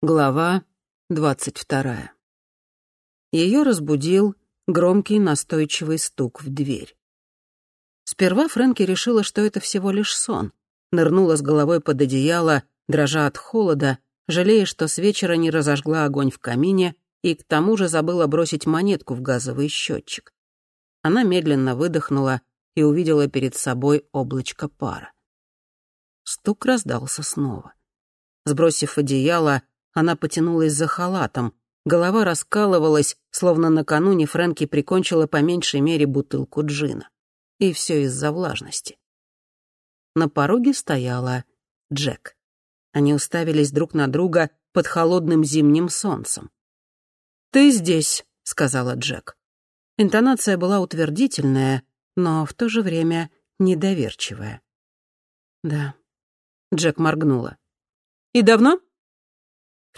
Глава двадцать вторая. Ее разбудил громкий настойчивый стук в дверь. Сперва Фрэнки решила, что это всего лишь сон. Нырнула с головой под одеяло, дрожа от холода, жалея, что с вечера не разожгла огонь в камине и к тому же забыла бросить монетку в газовый счетчик. Она медленно выдохнула и увидела перед собой облачко пара. Стук раздался снова. Сбросив одеяло, она потянулась за халатом. Голова раскалывалась, словно накануне Фрэнки прикончила по меньшей мере бутылку джина. И все из-за влажности. На пороге стояла Джек. Они уставились друг на друга под холодным зимним солнцем. «Ты здесь», — сказала Джек. Интонация была утвердительная, но в то же время недоверчивая. «Да». Джек моргнула. «И давно?»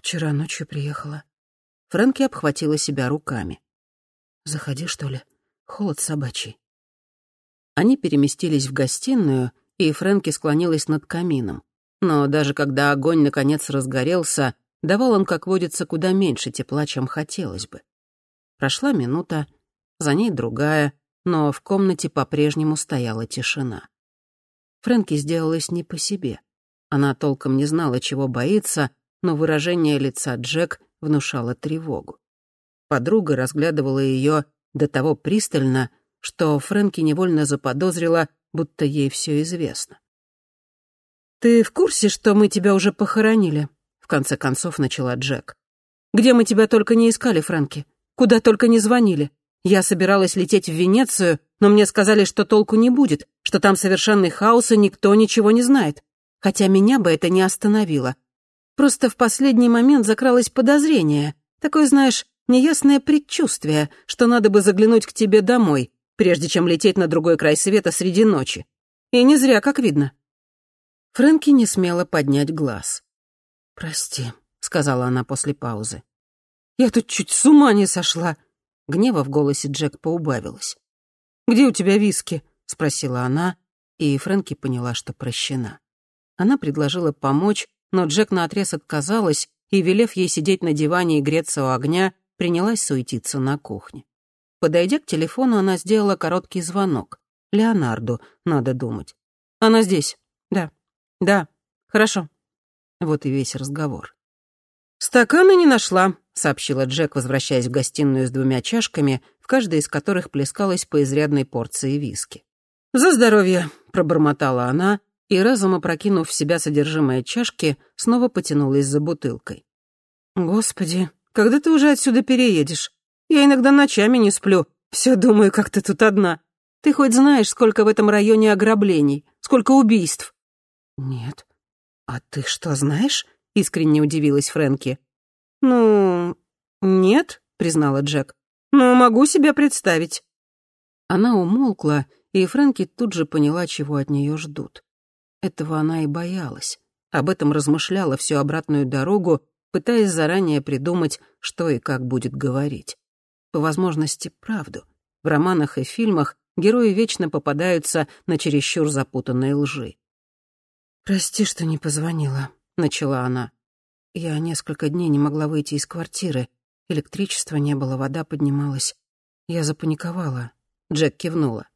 «Вчера ночью приехала». Фрэнки обхватила себя руками. «Заходи, что ли? Холод собачий». Они переместились в гостиную, и Фрэнки склонилась над камином. Но даже когда огонь наконец разгорелся, давал он, как водится, куда меньше тепла, чем хотелось бы. Прошла минута, за ней другая, но в комнате по-прежнему стояла тишина. Фрэнки сделалась не по себе. Она толком не знала, чего боится, но выражение лица Джек внушало тревогу. Подруга разглядывала ее до того пристально, что Фрэнки невольно заподозрила, будто ей все известно. «Ты в курсе, что мы тебя уже похоронили?» — в конце концов начала Джек. «Где мы тебя только не искали, Фрэнки? Куда только не звонили? Я собиралась лететь в Венецию, но мне сказали, что толку не будет, что там совершенный хаос и никто ничего не знает. Хотя меня бы это не остановило. Просто в последний момент закралось подозрение. Такое, знаешь, неясное предчувствие, что надо бы заглянуть к тебе домой, прежде чем лететь на другой край света среди ночи. И не зря, как видно. Фрэнки не смела поднять глаз. «Прости», — сказала она после паузы. «Я тут чуть с ума не сошла». Гнева в голосе Джек поубавилась. «Где у тебя виски?» — спросила она, и Фрэнки поняла, что прощена. Она предложила помочь, но Джек наотрез отказалась и, велев ей сидеть на диване и греться у огня, принялась суетиться на кухне. Подойдя к телефону, она сделала короткий звонок. Леонарду, надо думать. «Она здесь. Да. Да. Хорошо». Вот и весь разговор. «Стакана не нашла», — сообщила Джек, возвращаясь в гостиную с двумя чашками, в каждой из которых плескалась по изрядной порции виски. «За здоровье», — пробормотала она и, разом опрокинув в себя содержимое чашки, снова потянулась за бутылкой. «Господи, когда ты уже отсюда переедешь? Я иногда ночами не сплю, все думаю, как ты тут одна. Ты хоть знаешь, сколько в этом районе ограблений, сколько убийств?» «Нет. А ты что, знаешь?» — искренне удивилась Фрэнки. «Ну, нет», — признала Джек. «Но могу себе представить». Она умолкла, и Фрэнки тут же поняла, чего от нее ждут. Этого она и боялась. Об этом размышляла всю обратную дорогу, пытаясь заранее придумать, что и как будет говорить. По возможности, правду. В романах и фильмах герои вечно попадаются на чересчур запутанные лжи. «Прости, что не позвонила», — начала она. «Я несколько дней не могла выйти из квартиры. Электричества не было, вода поднималась. Я запаниковала». Джек кивнула.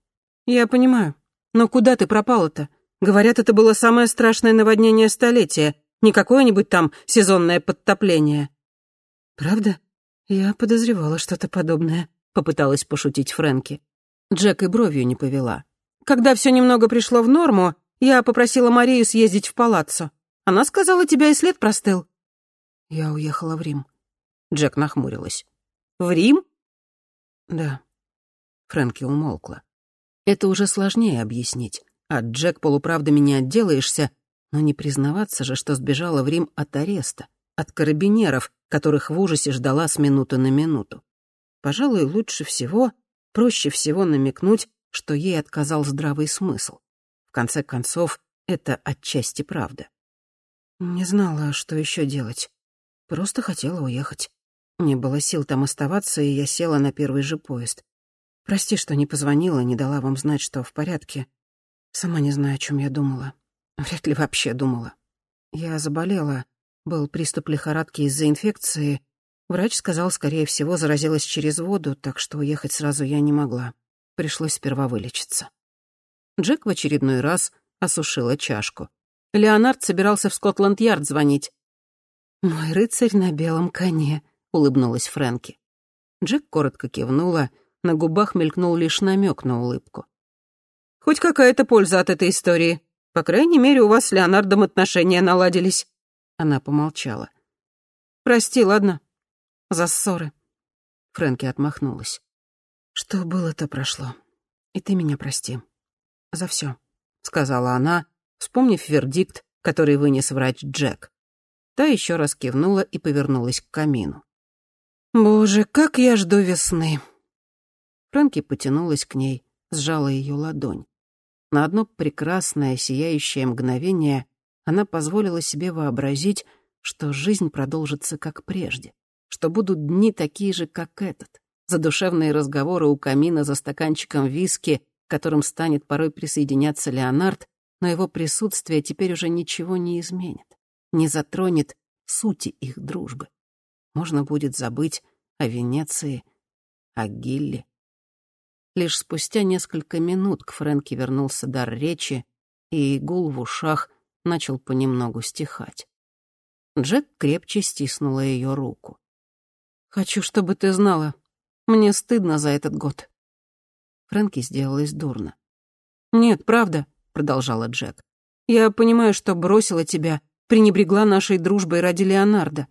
«Я понимаю. Но куда ты пропала-то? Говорят, это было самое страшное наводнение столетия, не какое-нибудь там сезонное подтопление. Правда? Я подозревала что-то подобное, попыталась пошутить Фрэнки. Джек и бровью не повела. Когда все немного пришло в норму, я попросила Марию съездить в палаццо. Она сказала, тебя и след простыл. Я уехала в Рим. Джек нахмурилась. В Рим? Да. Фрэнки умолкла. Это уже сложнее объяснить. От Джек полуправдами не отделаешься, но не признаваться же, что сбежала в Рим от ареста, от карабинеров, которых в ужасе ждала с минуты на минуту. Пожалуй, лучше всего, проще всего намекнуть, что ей отказал здравый смысл. В конце концов, это отчасти правда. Не знала, что еще делать. Просто хотела уехать. Не было сил там оставаться, и я села на первый же поезд. Прости, что не позвонила, не дала вам знать, что в порядке. Сама не знаю, о чем я думала. Вряд ли вообще думала. Я заболела. Был приступ лихорадки из-за инфекции. Врач сказал, скорее всего, заразилась через воду, так что уехать сразу я не могла. Пришлось сперва вылечиться. Джек в очередной раз осушила чашку. Леонард собирался в Скотланд-Ярд звонить. «Мой рыцарь на белом коне», — улыбнулась Фрэнки. Джек коротко кивнула, на губах мелькнул лишь намек на улыбку. «Хоть какая-то польза от этой истории. По крайней мере, у вас с Леонардом отношения наладились». Она помолчала. «Прости, ладно? За ссоры». Фрэнки отмахнулась. «Что было, то прошло. И ты меня прости. За все, сказала она, вспомнив вердикт, который вынес врач Джек. Та еще раз кивнула и повернулась к камину. «Боже, как я жду весны!» Фрэнки потянулась к ней, сжала ее ладонь. На одно прекрасное, сияющее мгновение она позволила себе вообразить, что жизнь продолжится как прежде, что будут дни такие же, как этот, задушевные разговоры у камина за стаканчиком виски, к которым станет порой присоединяться Леонард, но его присутствие теперь уже ничего не изменит, не затронет сути их дружбы. Можно будет забыть о Венеции, о Гилле. Лишь спустя несколько минут к Фрэнке вернулся дар речи, и гул в ушах начал понемногу стихать. Джек крепче стиснула ее руку. «Хочу, чтобы ты знала. Мне стыдно за этот год». Фрэнки сделалось дурно. «Нет, правда», — продолжала Джек. «Я понимаю, что бросила тебя, пренебрегла нашей дружбой ради Леонардо».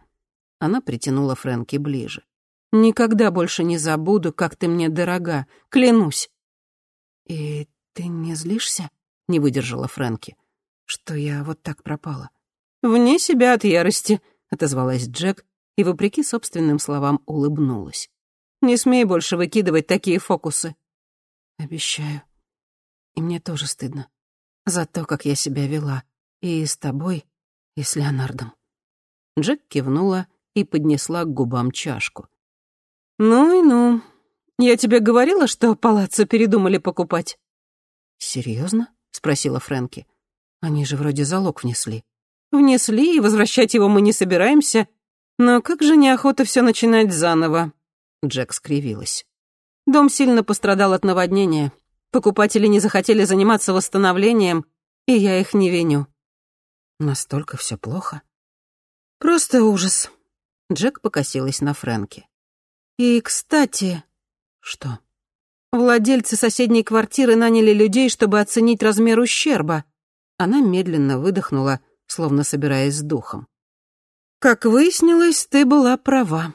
Она притянула Фрэнки ближе. «Никогда больше не забуду, как ты мне дорога, клянусь». «И ты не злишься?» — не выдержала Фрэнки что я вот так пропала. «Вне себя от ярости», — отозвалась Джек и, вопреки собственным словам, улыбнулась. «Не смей больше выкидывать такие фокусы». «Обещаю. И мне тоже стыдно. За то, как я себя вела. И с тобой, и с Леонардом». Джек кивнула и поднесла к губам чашку. «Ну и ну. Я тебе говорила, что палаццо передумали покупать?» «Серьезно?» — спросила Фрэнки. Они же вроде залог внесли. Внесли, и возвращать его мы не собираемся. Но как же неохота все начинать заново? Джек скривилась. Дом сильно пострадал от наводнения. Покупатели не захотели заниматься восстановлением, и я их не виню. Настолько все плохо? Просто ужас. Джек покосилась на Фрэнки. И, кстати... Что? Владельцы соседней квартиры наняли людей, чтобы оценить размер ущерба. Она медленно выдохнула, словно собираясь с духом. «Как выяснилось, ты была права».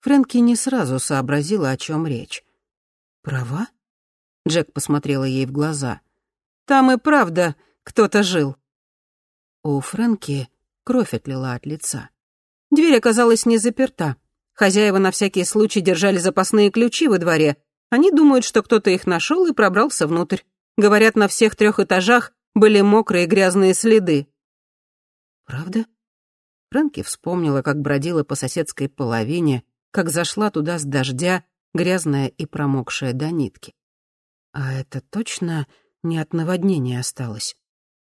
Фрэнки не сразу сообразила, о чем речь. «Права?» Джек посмотрела ей в глаза. «Там и правда кто-то жил». У Фрэнки кровь отлила от лица. Дверь оказалась не заперта. Хозяева на всякий случай держали запасные ключи во дворе. Они думают, что кто-то их нашел и пробрался внутрь. Говорят, на всех трех этажах были мокрые грязные следы. «Правда?» Фрэнки вспомнила, как бродила по соседской половине, как зашла туда с дождя, грязная и промокшая до нитки. А это точно не от наводнения осталось?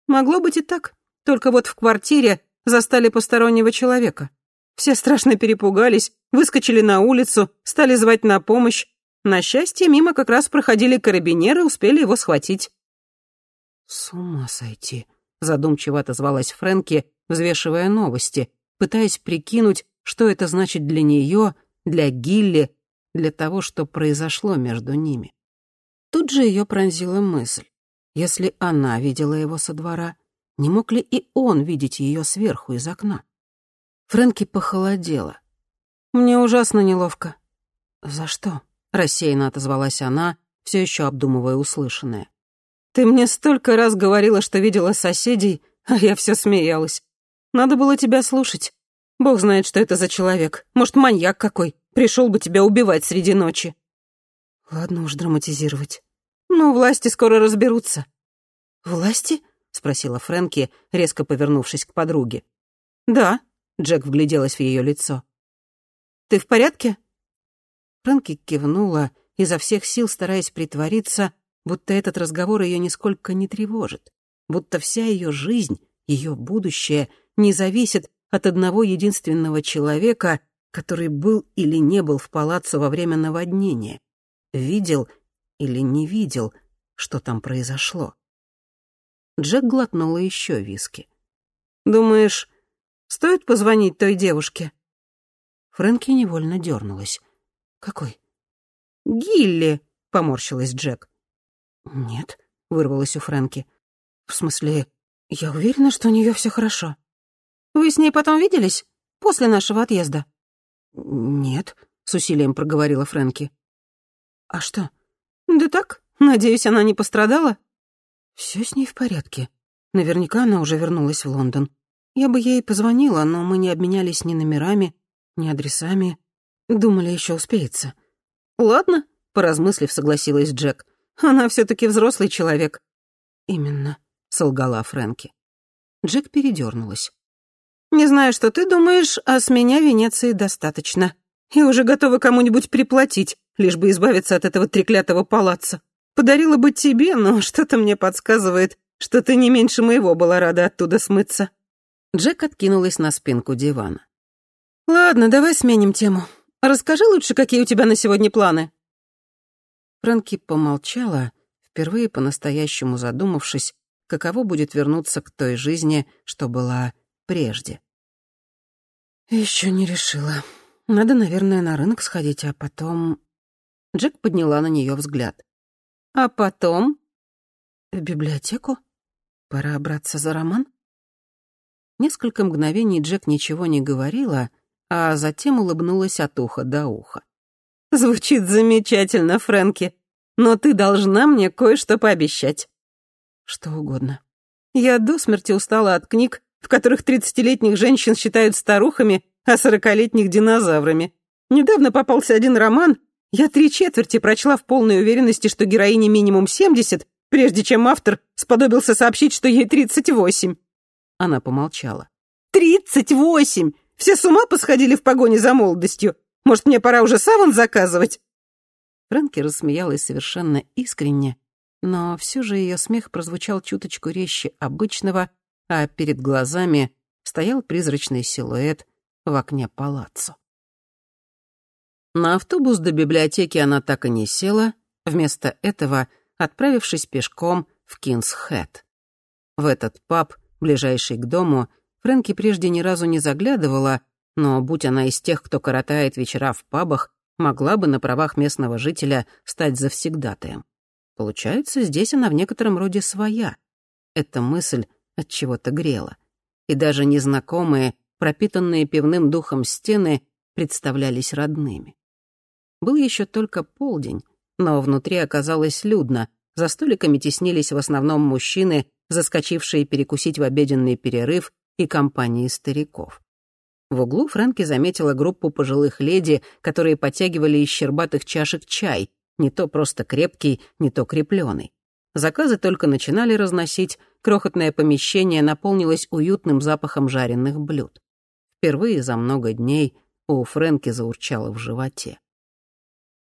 Могло быть и так, только вот в квартире застали постороннего человека. Все страшно перепугались, выскочили на улицу, стали звать на помощь. На счастье, мимо как раз проходили карабинеры, успели его схватить. «С ума сойти», — задумчиво отозвалась Фрэнки, взвешивая новости, пытаясь прикинуть, что это значит для нее, для Гилли, для того, что произошло между ними. Тут же ее пронзила мысль. Если она видела его со двора, не мог ли и он видеть ее сверху из окна? Фрэнки похолодела. «Мне ужасно неловко». «За что?» — рассеянно отозвалась она, все еще обдумывая услышанное. Ты мне столько раз говорила, что видела соседей, а я все смеялась. Надо было тебя слушать. Бог знает, что это за человек. Может, маньяк какой. Пришел бы тебя убивать среди ночи. Ладно уж драматизировать. Ну, власти скоро разберутся. Власти? спросила Фрэнки, резко повернувшись к подруге. Да, Джек вгляделась в ее лицо. Ты в порядке? Фрэнки кивнула, изо всех сил стараясь притвориться, будто этот разговор ее нисколько не тревожит, будто вся ее жизнь, ее будущее не зависит от одного единственного человека, который был или не был в палаццо во время наводнения, видел или не видел, что там произошло. Джек глотнула еще виски. «Думаешь, стоит позвонить той девушке?» Фрэнки невольно дернулась. «Какой?» «Гилли», — поморщилась Джек. «Нет», — вырвалось у Фрэнки. «В смысле, я уверена, что у нее все хорошо». «Вы с ней потом виделись? После нашего отъезда?» «Нет», — с усилием проговорила Фрэнки. «А что?» «Да так, надеюсь, она не пострадала?» Все с ней в порядке. Наверняка она уже вернулась в Лондон. Я бы ей позвонила, но мы не обменялись ни номерами, ни адресами. Думали, еще успеется. «Ладно», — поразмыслив, согласилась Джек. «Она все таки взрослый человек». «Именно», — солгала Фрэнки. Джек передернулась. «Не знаю, что ты думаешь, а с меня Венеции достаточно. Я уже готова кому-нибудь приплатить, лишь бы избавиться от этого треклятого палаца. Подарила бы тебе, но что-то мне подсказывает, что ты не меньше моего была рада оттуда смыться». Джек откинулась на спинку дивана. «Ладно, давай сменим тему. Расскажи лучше, какие у тебя на сегодня планы». Фрэнки помолчала, впервые по-настоящему задумавшись, каково будет вернуться к той жизни, что была прежде. Еще не решила. Надо, наверное, на рынок сходить, а потом...» Джек подняла на нее взгляд. «А потом?» «В библиотеку? Пора браться за роман?» Несколько мгновений Джек ничего не говорила, а затем улыбнулась от уха до уха. «Звучит замечательно, Фрэнки, но ты должна мне кое-что пообещать». «Что угодно». «Я до смерти устала от книг, в которых тридцатилетних женщин считают старухами, а сорокалетних динозаврами. Недавно попался один роман, я три четверти прочла в полной уверенности, что героине минимум семьдесят, прежде чем автор сподобился сообщить, что ей тридцать восемь. Она помолчала. «Тридцать восемь! Все с ума посходили в погоне за молодостью. Может, мне пора уже саван заказывать?» Фрэнки рассмеялась совершенно искренне, но все же ее смех прозвучал чуточку резче обычного, а перед глазами стоял призрачный силуэт в окне палаццо. На автобус до библиотеки она так и не села, вместо этого отправившись пешком в Кингс-Хэт. В этот паб, ближайший к дому, Фрэнки прежде ни разу не заглядывала, но, будь она из тех, кто коротает вечера в пабах, могла бы на правах местного жителя стать завсегдатаем. Получается, здесь она в некотором роде своя. Эта мысль от чего-то грела. И даже незнакомые, пропитанные пивным духом стены представлялись родными. Был еще только полдень, но внутри оказалось людно. За столиками теснились в основном мужчины, заскочившие перекусить в обеденный перерыв, и компании стариков. В углу Фрэнки заметила группу пожилых леди, которые подтягивали из щербатых чашек чай, не то просто крепкий, не то крепленый. Заказы только начинали разносить, крохотное помещение наполнилось уютным запахом жареных блюд. Впервые за много дней у Фрэнки заурчало в животе.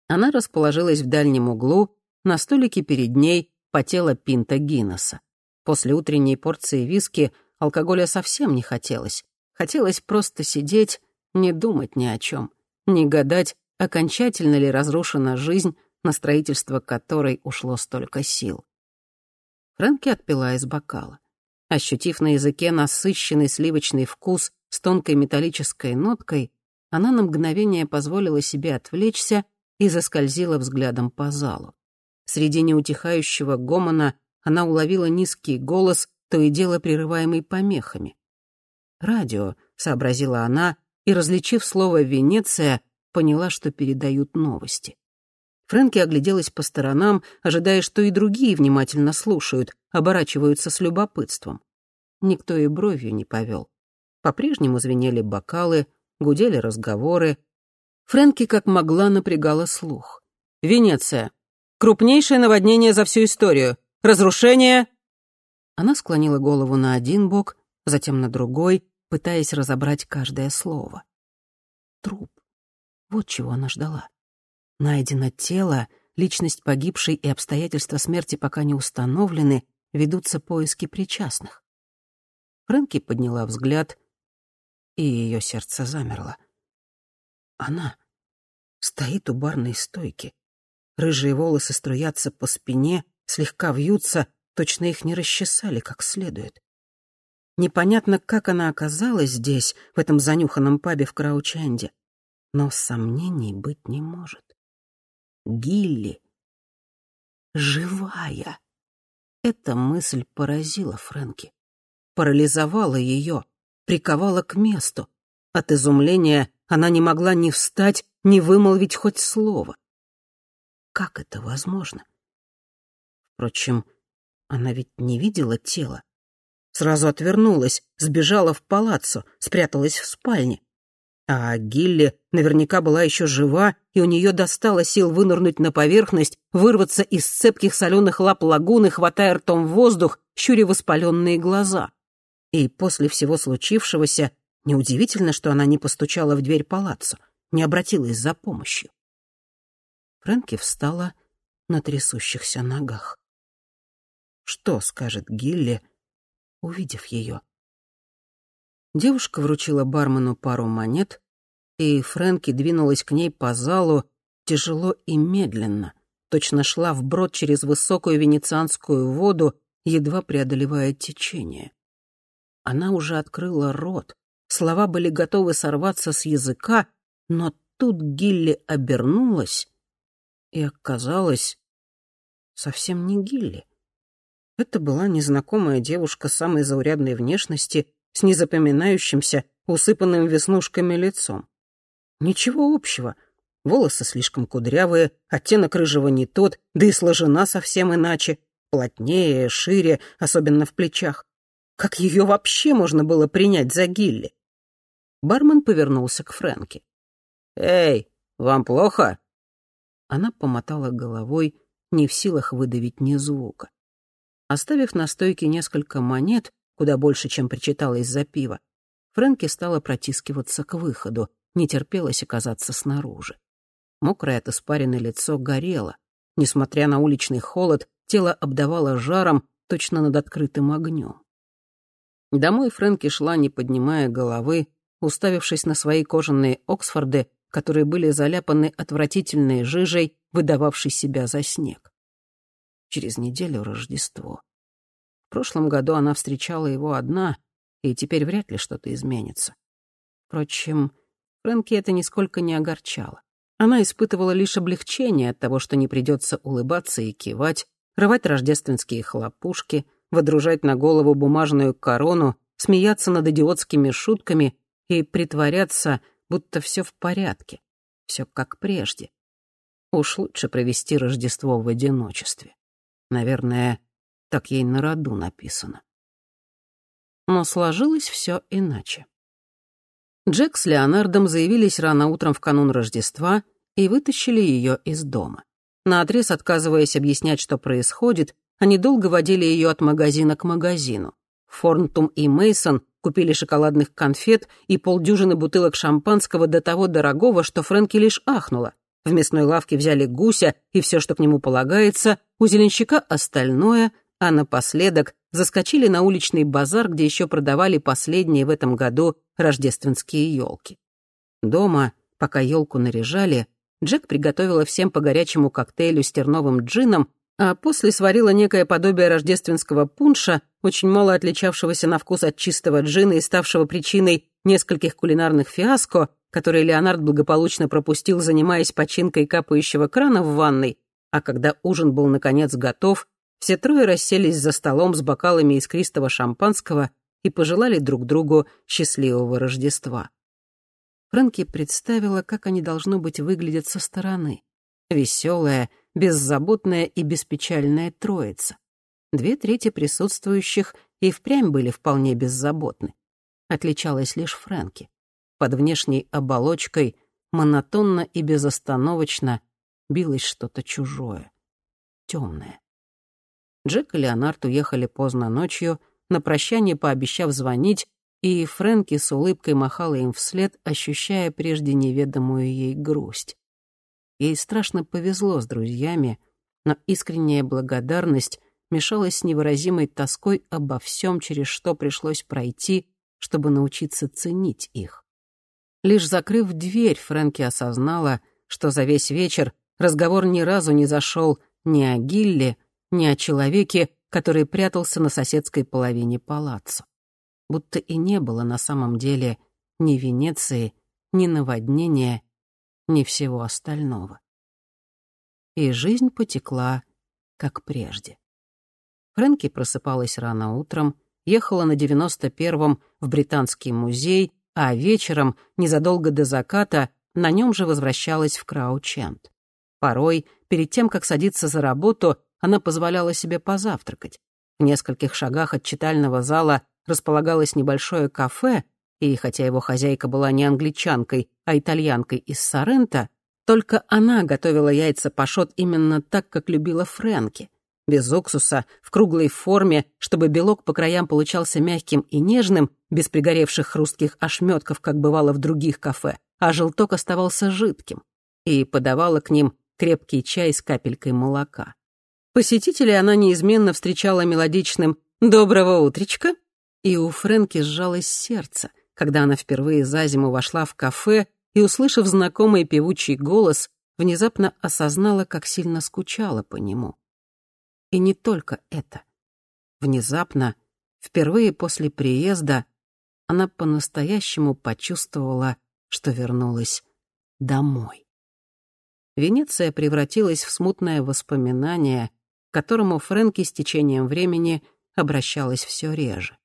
Она расположилась в дальнем углу, на столике перед ней потела пинта Гиннесса. После утренней порции виски алкоголя совсем не хотелось. Хотелось просто сидеть, не думать ни о чем, не гадать, окончательно ли разрушена жизнь, на строительство которой ушло столько сил. Фрэнки отпила из бокала. Ощутив на языке насыщенный сливочный вкус с тонкой металлической ноткой, она на мгновение позволила себе отвлечься и заскользила взглядом по залу. Среди неутихающего гомона она уловила низкий голос, то и дело прерываемый помехами. «Радио», — сообразила она, и, различив слово «Венеция», поняла, что передают новости. Фрэнки огляделась по сторонам, ожидая, что и другие внимательно слушают, оборачиваются с любопытством. Никто и бровью не повел. По-прежнему звенели бокалы, гудели разговоры, Фрэнки как могла напрягала слух. «Венеция. Крупнейшее наводнение за всю историю. Разрушение...» Она склонила голову на один бок, затем на другой, пытаясь разобрать каждое слово. Труп. Вот чего она ждала. Найдено тело, личность погибшей и обстоятельства смерти пока не установлены, ведутся поиски причастных. Фрэнки подняла взгляд и ее сердце замерло. Она стоит у барной стойки. Рыжие волосы струятся по спине, слегка вьются, точно их не расчесали как следует. Непонятно, как она оказалась здесь, в этом занюханном пабе в Краученде, но сомнений быть не может. Гилли живая. Эта мысль поразила Фрэнки, парализовала ее, приковала к месту. От изумления она не могла ни встать, ни вымолвить хоть слово. Как это возможно? Впрочем, она ведь не видела тела. Сразу отвернулась, сбежала в палаццо, спряталась в спальне. А Гилли наверняка была еще жива, и у нее достало сил вынырнуть на поверхность, вырваться из цепких соленых лап лагуны, хватая ртом воздух, щуря воспаленные глаза. И после всего случившегося неудивительно, что она не постучала в дверь палаццо, не обратилась за помощью. Фрэнки встала на трясущихся ногах. Что скажет Гилли, увидев ее? Девушка вручила бармену пару монет, и Фрэнки двинулась к ней по залу тяжело и медленно, точно шла вброд через высокую венецианскую воду, едва преодолевая течение. Она уже открыла рот, слова были готовы сорваться с языка, но тут Гилли обернулась и оказалась совсем не Гилли. Это была незнакомая девушка самой заурядной внешности с незапоминающимся, усыпанным веснушками лицом. Ничего общего. Волосы слишком кудрявые, оттенок рыжего не тот, да и сложена совсем иначе, плотнее, шире, особенно в плечах. Как ее вообще можно было принять за Гилли? Бармен повернулся к Фрэнке. «Эй, вам плохо?» Она помотала головой, не в силах выдавить ни звука. Оставив на стойке несколько монет, куда больше, чем причиталось за пиво, Фрэнки стала протискиваться к выходу, не терпелось оказаться снаружи. Мокрое от испарины лицо горело. Несмотря на уличный холод, тело обдавало жаром, точно над открытым огнем. Домой Фрэнки шла, не поднимая головы, уставившись на свои кожаные Оксфорды, которые были заляпаны отвратительной жижей, выдававшей себя за снег. Через неделю Рождество. В прошлом году она встречала его одна, и теперь вряд ли что-то изменится. Впрочем, Фрэнки это нисколько не огорчало. Она испытывала лишь облегчение от того, что не придется улыбаться и кивать, рвать рождественские хлопушки, водружать на голову бумажную корону, смеяться над идиотскими шутками и притворяться, будто все в порядке, все как прежде. Уж лучше провести Рождество в одиночестве. Наверное, так ей на роду написано. Но сложилось все иначе. Джек с Леонардом заявились рано утром в канун Рождества и вытащили ее из дома. Наотрез отказываясь объяснять, что происходит, они долго водили ее от магазина к магазину. Форнтум и Мейсон купили шоколадных конфет и полдюжины бутылок шампанского до того дорогого, что Фрэнки лишь ахнула. В мясной лавке взяли гуся и все, что к нему полагается, у зеленщика остальное, а напоследок заскочили на уличный базар, где еще продавали последние в этом году рождественские елки. Дома, пока елку наряжали, Джек приготовила всем по горячему коктейлю с терновым джином, а после сварила некое подобие рождественского пунша, очень мало отличавшегося на вкус от чистого джина и ставшего причиной нескольких кулинарных фиаско, которые Леонард благополучно пропустил, занимаясь починкой капающего крана в ванной, а когда ужин был наконец готов, все трое расселись за столом с бокалами искристого шампанского и пожелали друг другу счастливого Рождества. Фрэнки представила, как они, должно быть, выглядят со стороны. Веселая, беззаботная и беспечальная троица. Две трети присутствующих и впрямь были вполне беззаботны. Отличалась лишь Фрэнки. Под внешней оболочкой монотонно и безостановочно билось что-то чужое, темное. Джек и Леонард уехали поздно ночью, на прощание пообещав звонить, и Фрэнки с улыбкой махала им вслед, ощущая прежде неведомую ей грусть. Ей страшно повезло с друзьями, но искренняя благодарность мешалась с невыразимой тоской обо всем, через что пришлось пройти, чтобы научиться ценить их. Лишь закрыв дверь, Фрэнки осознала, что за весь вечер разговор ни разу не зашел ни о Гилле, ни о человеке, который прятался на соседской половине палаццо. Будто и не было на самом деле ни Венеции, ни наводнения, ни всего остального. И жизнь потекла, как прежде. Фрэнки просыпалась рано утром, ехала на 91-м в Британский музей, а вечером, незадолго до заката, на нем же возвращалась в Краучент. Порой, перед тем, как садиться за работу, она позволяла себе позавтракать. В нескольких шагах от читального зала располагалось небольшое кафе, и хотя его хозяйка была не англичанкой, а итальянкой из Сорренто, только она готовила яйца пашот именно так, как любила Фрэнки. Без уксуса, в круглой форме, чтобы белок по краям получался мягким и нежным, без пригоревших хрустких ошметков, как бывало в других кафе, а желток оставался жидким. И подавала к ним крепкий чай с капелькой молока. Посетителей она неизменно встречала мелодичным «Доброго утречка!» И у Фрэнки сжалось сердце, когда она впервые за зиму вошла в кафе и, услышав знакомый певучий голос, внезапно осознала, как сильно скучала по нему. И не только это. Внезапно, впервые после приезда, она по-настоящему почувствовала, что вернулась домой. Венеция превратилась в смутное воспоминание, к которому Фрэнки с течением времени обращалась все реже.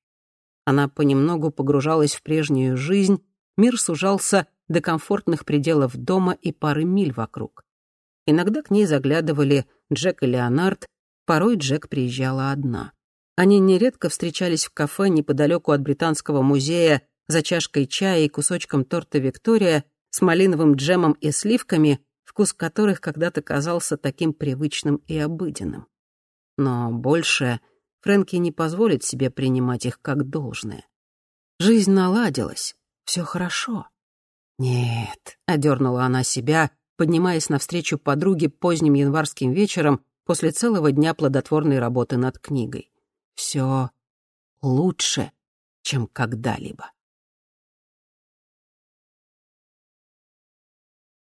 Она понемногу погружалась в прежнюю жизнь, мир сужался до комфортных пределов дома и пары миль вокруг. Иногда к ней заглядывали Джек и Леонард, порой Джек приезжала одна. Они нередко встречались в кафе неподалеку от Британского музея за чашкой чая и кусочком торта «Виктория» с малиновым джемом и сливками, вкус которых когда-то казался таким привычным и обыденным. Но больше Фрэнки не позволит себе принимать их как должное. Жизнь наладилась, все хорошо. «Нет», — одернула она себя, поднимаясь навстречу подруге поздним январским вечером после целого дня плодотворной работы над книгой. «Все лучше, чем когда-либо».